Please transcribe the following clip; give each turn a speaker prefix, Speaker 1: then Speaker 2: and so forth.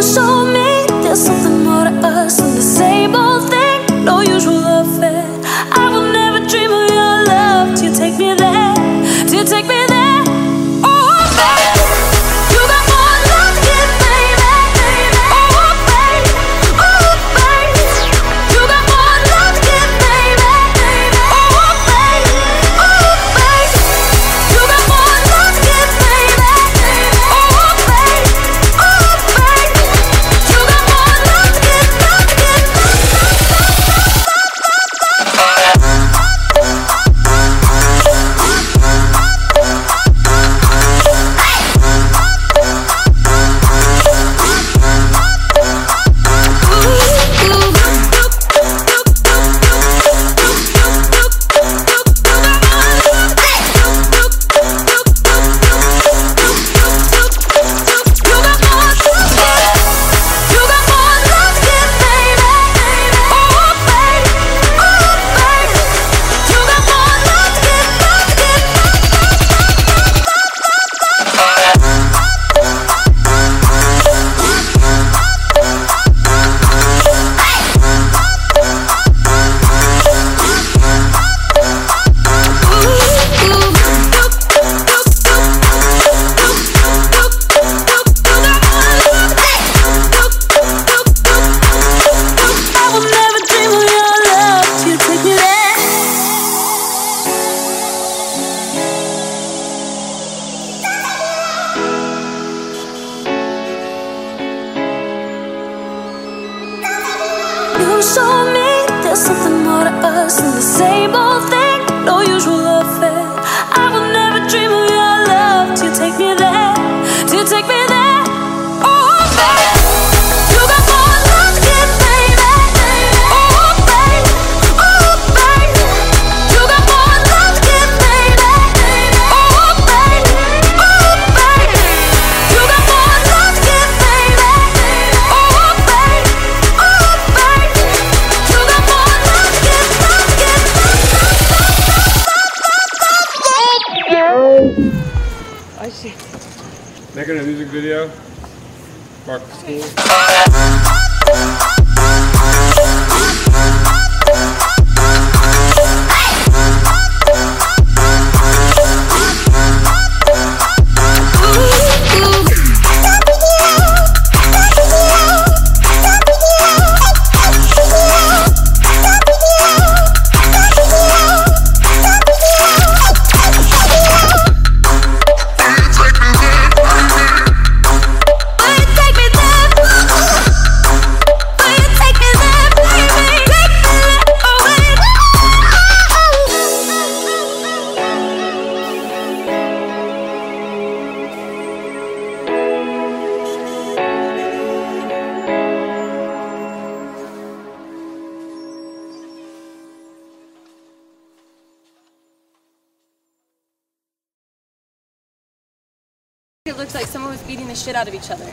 Speaker 1: so you show me there's something more to us than the same old thing.
Speaker 2: Making a music video. Mark the school.
Speaker 3: It looks like someone was beating the shit out of each other.